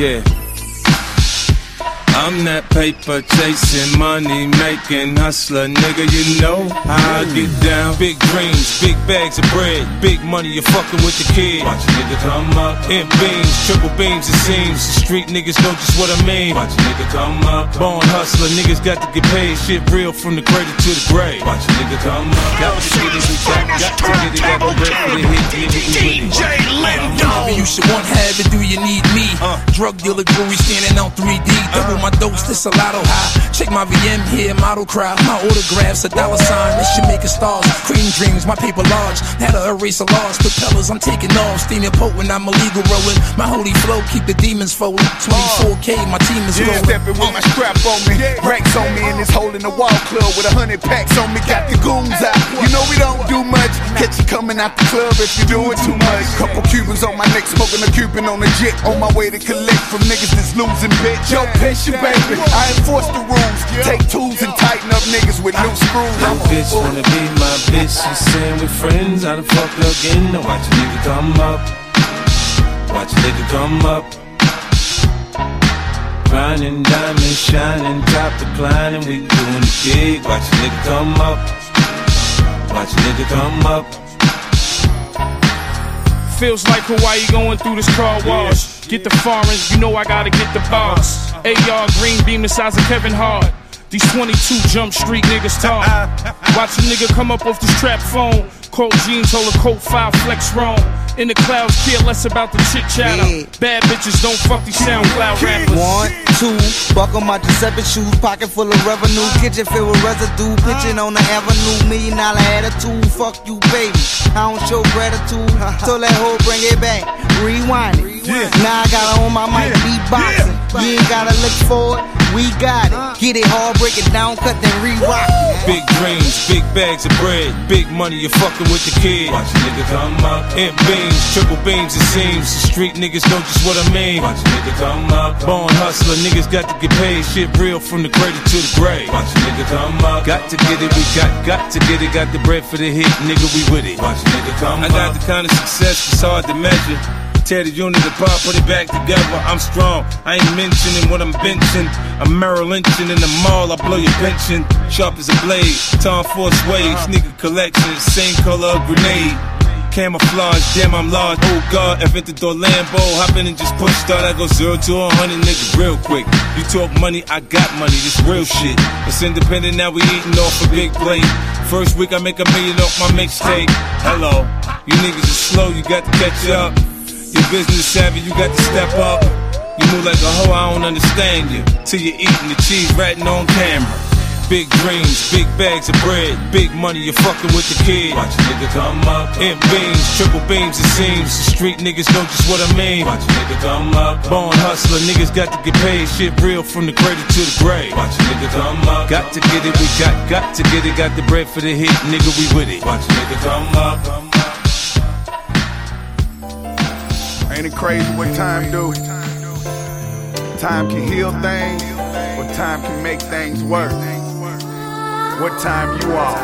Yeah. I'm that paper chasing, money making hustler, nigga. You know how I get down. Big dreams, big bags of bread, big money. You're fucking with the kid. Watch a nigga come up. In beams, triple beams, it seems. The street niggas know just what I mean. Watch a nigga come up. Born hustler, niggas got to get paid. Shit real from the cradle to the grave. Watch a nigga come up. Got to get it, we got, got to get it, the Drug dealer jewelry standing on 3D. Double my dose, this a lotto high. Check my VM here, model crowd. My autographs, a dollar sign, this should make it stars. Cream dreams, my paper large. Had to erase a loss. Propellers, I'm taking off. Steaming potent, I'm illegal rolling. My holy flow, keep the demons folding. 24K, my team is Yeah, rolling. stepping with my strap on me. Racks on me in this hole in the wall club with a hundred packs on me. Got the goons out. Coming out the club if you doing too much. Couple Cubans on my neck, smoking a Cuban on the jet. On my way to collect from niggas that's losing bitch. Yo, patient baby, I enforce the rules. Take tools and tighten up niggas with new screws. Your bitch wanna be my bitch. She saying we friends. I done fucked her again. Now watch a nigga come up. Watch a nigga come up. Grinding, diamond shining, top declining. We doing the big. Watch a nigga come up. Watch a nigga come up. Feels like Hawaii going through this car wash. Get the foreigns, you know I gotta get the boss. Uh-huh. AR green beam the size of Kevin Hart. These 22 Jump Street niggas talk. Watch a nigga come up off this trap phone. Cold jeans, hold a coat, five flex wrong. In the clouds, care less about the chit chatter. Yeah. Bad bitches don't fuck these SoundCloud rappers. One, two, buckle my Giuseppe shoes, pocket full of revenue, kitchen filled with residue, pitching on the avenue, million dollar attitude, fuck you, baby. I don't show gratitude, so that hoe bring it back, rewind it. Yeah. Now I got on my mic, beatboxing. You ain't gotta look for it, we got it. Get it hard, break it down, cut then re-rock. it. Big dreams, big bags of bread, big money. You're fucking with the kid. Watch a nigga come up. In beams, triple beams, it seems. The street niggas know just what I mean. Watch a nigga come up. Born hustler, niggas got to get paid. Shit real from the cradle to the grave. Watch a nigga come up. Got to get it, we got, got to get it. Got the bread for the hit, nigga, we with it. Watch a nigga come up. I got the kind of success that's hard to measure. Tear the unit apart, put it back together. I'm strong. I ain't mentioning what I'm benching. I'm Merrill Lynching in the mall. I blow your pension. Sharp as a blade. Tom Force Wave. Sneaker collection. Same color grenade. Camouflage, damn, I'm large. Oh God, Aventador Lambo. Hop in and just push start. I go zero to a hundred, nigga, real quick. You talk money, I got money. This real shit. It's independent, now we eating off a big plate. First week, I make a million off my mixtape. Hello, you niggas are slow, you got to catch up. Business savvy, you got to step up. You move like a hoe, I don't understand you. Till you're eating the cheese ratting on camera. Big dreams, big bags of bread, big money, you're fucking with the kid. Watch a nigga come up. In beams, triple beams, it seems. The street niggas know just what I mean. Watch a nigga come up. Born hustler, niggas got to get paid. Shit real from the cradle to the grave. Watch a nigga come up. Got to get it, we got, got to get it. Got the bread for the hit, nigga, we with it. Watch a nigga come up. Ain't it crazy what time do? Time can heal things, or time can make things worse. What time you are?